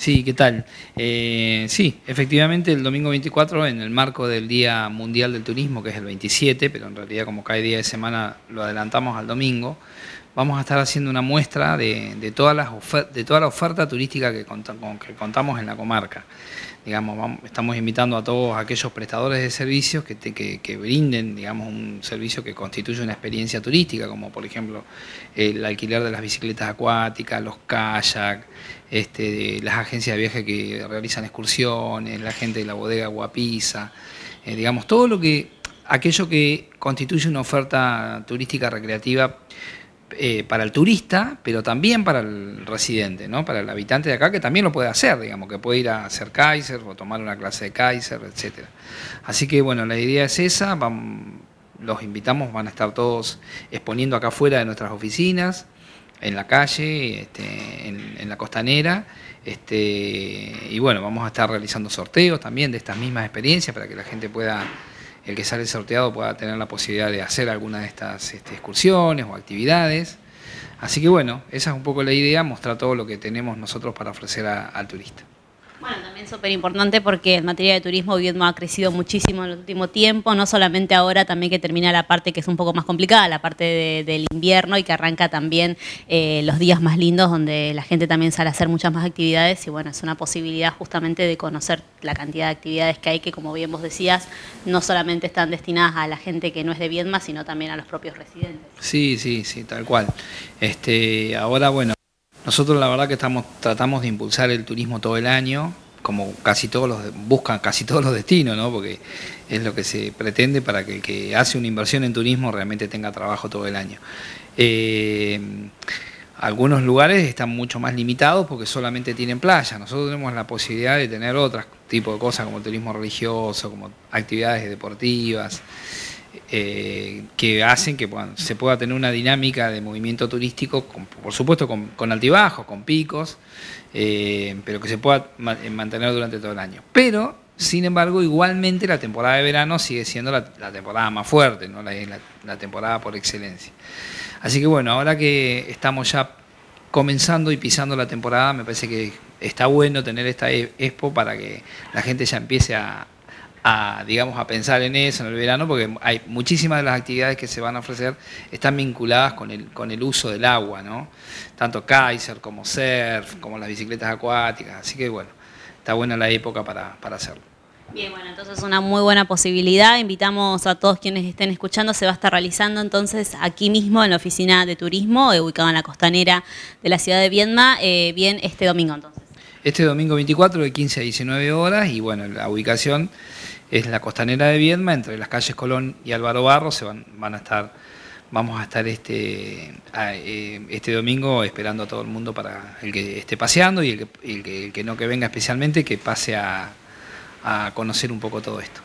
Sí, ¿qué tal? Eh, sí, efectivamente el domingo 24, en el marco del Día Mundial del Turismo, que es el 27, pero en realidad como cae día de semana lo adelantamos al domingo, vamos a estar haciendo una muestra de, todas las de toda la oferta turística que, que contamos en la comarca. Digamos, estamos invitando a todos aquellos prestadores de servicios que, que, brinden digamos, un servicio que constituye una experiencia turística, como por ejemplo el alquiler de las bicicletas acuáticas, los kayaks, este, las agencias de viaje que realizan excursiones, la gente de la bodega Guapisa, eh, digamos, todo lo que, aquello que constituye una oferta turística recreativa eh, para el turista, pero también para el residente, ¿no? para el habitante de acá, que también lo puede hacer, digamos, que puede ir a hacer Kaiser o tomar una clase de Kaiser, etc. Así que bueno, la idea es esa, los invitamos, van a estar todos exponiendo acá afuera de nuestras oficinas, en la calle, este, en, la costanera, este, y bueno, vamos a estar realizando sorteos también de estas mismas experiencias para que la gente pueda el que sale sorteado pueda tener la posibilidad de hacer alguna de estas este, excursiones o actividades. Así que bueno, esa es un poco la idea, mostrar todo lo que tenemos nosotros para ofrecer al turista. Bueno, también súper importante porque en materia de turismo Viedma ha crecido muchísimo en el último tiempo, no solamente ahora, también que termina la parte que es un poco más complicada, la parte del invierno y que arranca también eh, los días más lindos donde la gente también sale a hacer muchas más actividades y bueno, es una posibilidad justamente de conocer la cantidad de actividades que hay que, como bien vos decías, no solamente están destinadas a la gente que no es de Viedma, sino también a los propios residentes. Sí, sí, sí, tal cual. Este, ahora, bueno, nosotros la verdad que estamos tratamos de impulsar el turismo todo el año, como casi todos los buscan casi todos los destinos, ¿no? Porque es lo que se pretende para que el que hace una inversión en turismo realmente tenga trabajo todo el año. Eh, algunos lugares están mucho más limitados porque solamente tienen playa. Nosotros tenemos la posibilidad de tener otros tipos de cosas como turismo religioso, como actividades deportivas. Eh, que hacen que se pueda tener una dinámica de movimiento turístico, por supuesto con, altibajos, con picos, eh, pero que se pueda eh, mantener durante todo el año. Pero, sin embargo, igualmente la temporada de verano sigue siendo la, temporada más fuerte, ¿no? La, temporada por excelencia. Así que bueno, ahora que estamos ya comenzando y pisando la temporada, me parece que está bueno tener esta e-, expo para que la gente ya empiece a, a, digamos, a pensar en eso en el verano, porque hay muchísimas de las actividades que se van a ofrecer están vinculadas con el, con el uso del agua, ¿no? Tanto Kaiser como surf, como las bicicletas acuáticas, así que bueno, está buena la época para, para hacerlo. Bien, bueno, entonces es una muy buena posibilidad. Invitamos a todos quienes estén escuchando. Se va a estar realizando entonces aquí mismo en la oficina de turismo, eh, ubicada en la costanera de la ciudad de Viedma, eh, bien este domingo entonces. Este domingo 24 de 15 a 19 horas y bueno, la ubicación es la costanera de Viedma, entre las calles Colón y Álvaro Barro, se van, van a estar, vamos a estar este, eh, este domingo esperando a todo el mundo para el que esté paseando y el que, el que, el que no que venga especialmente, que pase a, a conocer un poco todo esto.